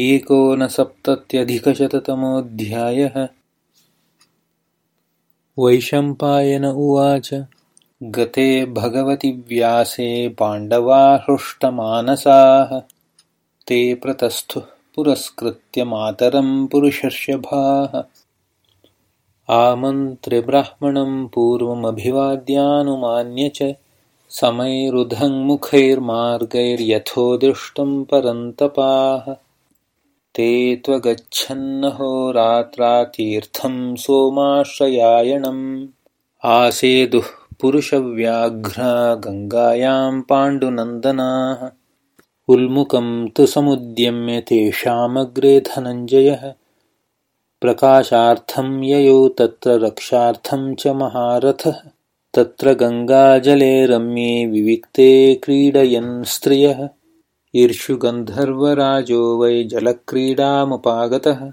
एकोनसप्तत्यधिकशततमोऽध्यायः। वैशम्पायन उवाच गते भगवति व्यासे पाण्डवा हृष्टमानसाः। ते प्रतस्थुः पुरस्कृत्य मातरं पुरुषर्षभाः। आमन्त्र्य ब्राह्मणं पूर्वमभिवाद्यानुमान्य च समैरुधङ्मुखैर्मार्गैर्यथोदृष्टं परन्तपाः ते त्वगच्छन्नहोरात्रातीर्थं सोमाश्रयायणम्। आसेदुः पुरुषव्याघ्रा गङ्गायां पाण्डुनन्दनाः। उल्मुकं तु समुद्यम्य तेषामग्रे धनञ्जयः। प्रकाशार्थं ययौ तत्र रक्षार्थं च महारथः। तत्र गङ्गाजले रम्ये विविक्ते क्रीडयन् स्त्रियः ईर्षुगन्धर्वराजो वै जलक्रीडामुपागतः।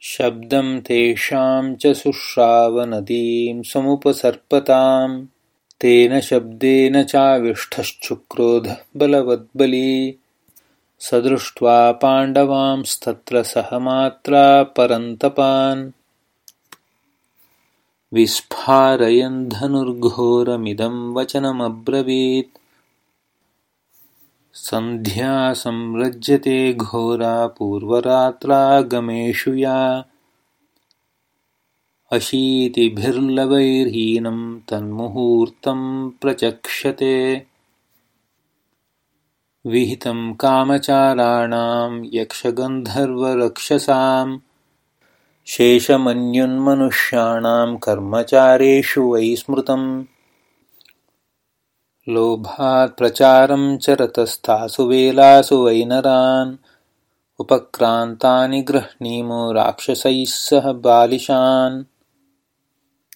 शब्दं तेषां च शुश्रावनदीं समुपसर्पतां तेन शब्देन चाविष्ठश्चुक्रोधः बलवद्बली। स दृष्ट्वा पाण्डवांस्तत्र सह मात्रा परन्तपान्। विस्फारयन् धनुर्घोरमिदं वचनमब्रवीत् सन्ध्या संरज्यते घोरा पूर्वरात्रागमेषु या। अशीतिभिर्लवैर्हीनं तन्मुहूर्तं प्रचक्षते। विहितं कामचाराणां यक्षगन्धर्वरक्षसां। शेषमन्युन्मनुष्याणां कर्मचारेषु वै स्मृतम् लोभात्प्रचारं चरतस्तासु वेलासु वैनरान् उपक्रान्तानि गृह्णीमो राक्षसैः सह बालिशान्